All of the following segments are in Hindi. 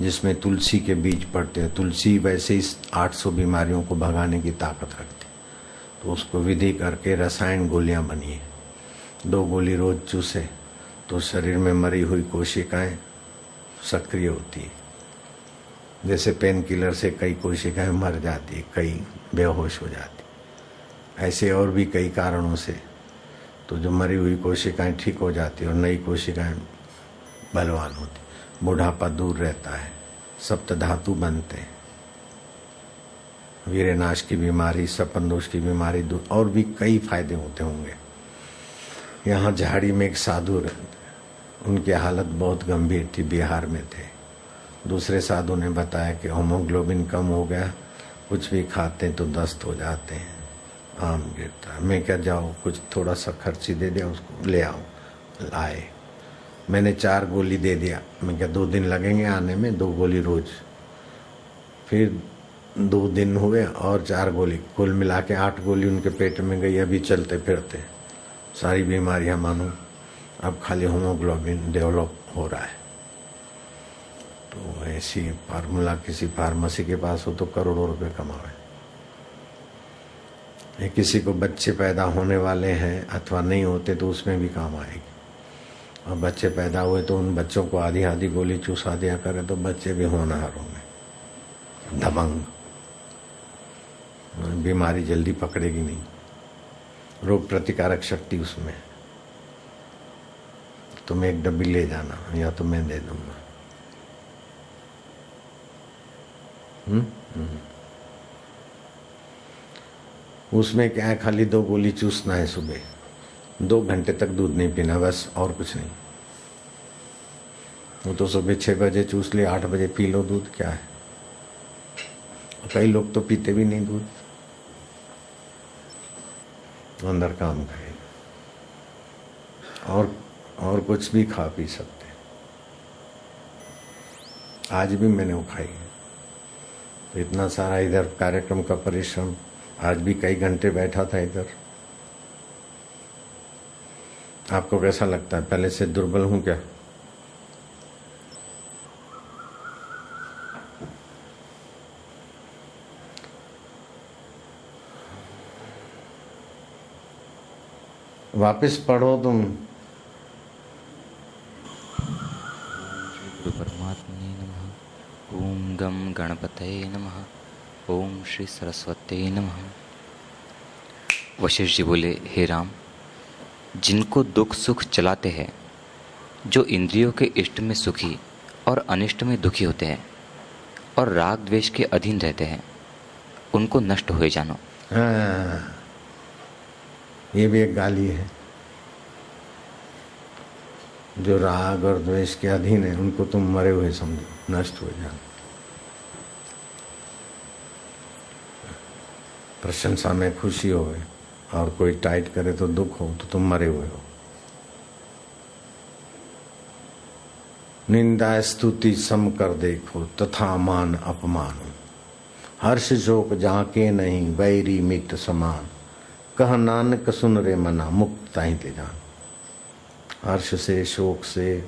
जिसमें तुलसी के बीज पड़ते हैं। तुलसी वैसे ही 800 बीमारियों को भगाने की ताकत रखती तो उसको विधि करके रसायन गोलियाँ बनी है दो गोली रोज चूसे तो शरीर में मरी हुई कोशिकाएँ सक्रिय होती है। जैसे पेन किलर से कई कोशिकाएँ मर जाती है, कई बेहोश हो जाती ऐसे और भी कई कारणों से तो जो मरी हुई कोशिकाएँ ठीक हो जाती और नई कोशिकाएँ बलवान होती बुढ़ापा दूर रहता है। सप्त धातु बनते हैं। वीरनाश की बीमारी सपन दोष की बीमारी और भी कई फ़ायदे होते होंगे। यहाँ झाड़ी में एक साधु रहते उनकी हालत बहुत गंभीर थी, बिहार में थे। दूसरे साधु ने बताया कि होमोग्लोबिन कम हो गया, कुछ भी खाते तो दस्त हो जाते हैं। आम गिरता मैं क्या जाओ, कुछ थोड़ा सा खर्ची दे दिया उसको ले आओ, लाए। मैंने चार गोली दे दिया। मैं क्या दो दिन लगेंगे आने में? दो गोली रोज। फिर दो दिन हुए और चार गोली। कुल मिला के आठ गोली उनके पेट में गई। अभी चलते फिरते। सारी बीमारियाँ मानो। अब खाली होमोग्लोबिन डेवलप हो रहा है। तो ऐसी फार्मूला किसी फार्मेसी के पास हो तो करोड़ों रुपए कमावे ये किसी को बच्चे पैदा होने वाले हैं अथवा नहीं होते तो उसमें भी काम आएगी। और बच्चे पैदा हुए तो उन बच्चों को आधी आधी गोली चूसा दिया करे तो बच्चे भी होनहार होंगे दबंग बीमारी जल्दी पकड़ेगी नहीं। रोग प्रतिकारक शक्ति उसमें। तुम एक डब्बी ले जाना, या तो मैं दे दूँगा। हम्म? हम्म। उसमें क्या है खाली, दो गोली चूसना है सुबह। दो घंटे तक दूध नहीं पीना, बस और कुछ नहीं। वो तो सुबह छह बजे चूस ले, आठ बजे पी लो दूध, क्या है? कई लोग तो पीते भी नहीं दूध। अंदर काम करेगा और और कुछ भी खा पी सकते आज भी मैंने वो खाई तो इतना सारा इधर कार्यक्रम का परिश्रम, आज भी कई घंटे बैठा था इधर। आपको कैसा लगता है? पहले से दुर्बल हूँ क्या? वापस पढ़ो तुम। परमात्मे नमः। ओम गम गणपत नमः। ओम श्री सरस्वती नमः। वशिष्ठ जी बोले, हे राम जिनको दुख सुख चलाते हैं, जो इंद्रियों के इष्ट में सुखी और अनिष्ट में दुखी होते हैं और राग द्वेष के अधीन रहते हैं, उनको नष्ट हुए जानो। हाँ। ये भी एक गाली है। जो राग और द्वेष के अधीन है, उनको तुम मरे हुए समझो, नष्ट हो जाओ प्रशंसा में खुशी हो और कोई टाइट करे तो दुख हो तो तुम मरे हुए हो। निंदा स्तुति सम कर देखो, तथा मान अपमान। हर्ष शोक जाके नहीं, वैरी मित समान। कह नानक सुन रे मना, मुक्त ताही ते जान। हर्ष से, शोक से,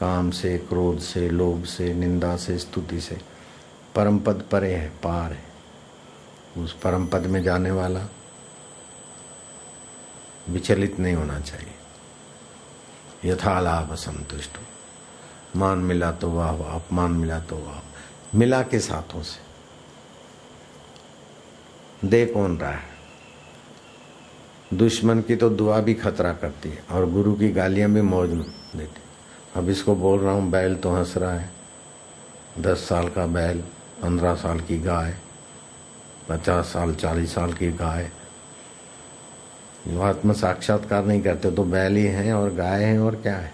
काम से, क्रोध से, लोभ से, निंदा से, स्तुति से। परम पद परे है, पार है। उस परम पद में जाने वाला विचलित नहीं होना चाहिए। यथा लाभ संतुष्ट मान मिला तो वाह वाह अपमान मिला तो वाह। मिला के साथों से। दे कौन रहा है? दुश्मन की तो दुआ भी खतरा करती है और गुरु की गालियाँ भी मौज देती अब इसको बोल रहा हूँ, बैल तो हंस रहा है। दस साल का बैल, पंद्रह साल की गाय, पचास साल, चालीस साल की गाय जो आत्म साक्षात्कार नहीं करते तो बैल ही हैं और गाय हैं और क्या है?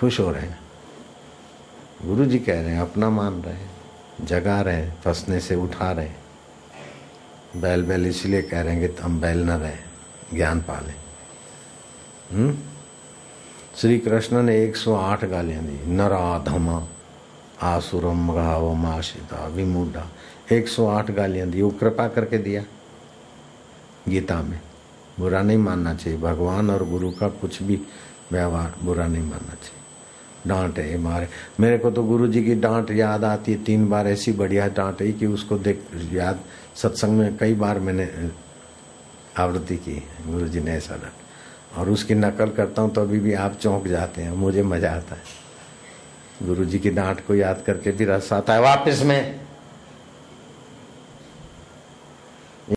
खुश हो रहे हैं। गुरु जी कह रहे हैं, अपना मान रहे हैं, जगा रहे हैं, फंसने से उठा रहे हैं। बैल बैल इसलिए कह रहे हैं कि हम बैल न रहे, ज्ञान पाले। हम्म? श्री कृष्ण ने 108 गालियाँ दी। नराधमा, आसुरम गाव माशिता विमूढ़ा 108 गालियाँ दी। वो कृपा करके दिया गीता में। बुरा नहीं मानना चाहिए। भगवान और गुरु का कुछ भी व्यवहार बुरा नहीं मानना चाहिए। डांटे मारे। मेरे को तो गुरु जी की डांट याद आती है, तीन बार ऐसी बढ़िया डांट है कि उसको देख, याद, सत्संग में कई बार मैंने आवृत्ति की गुरु जी ने ऐसा डांट। और उसकी नकल करता हूँ तो अभी भी आप चौंक जाते हैं, मुझे मज़ा आता है। गुरु जी की डांट को याद करके भी रस आता है वापस में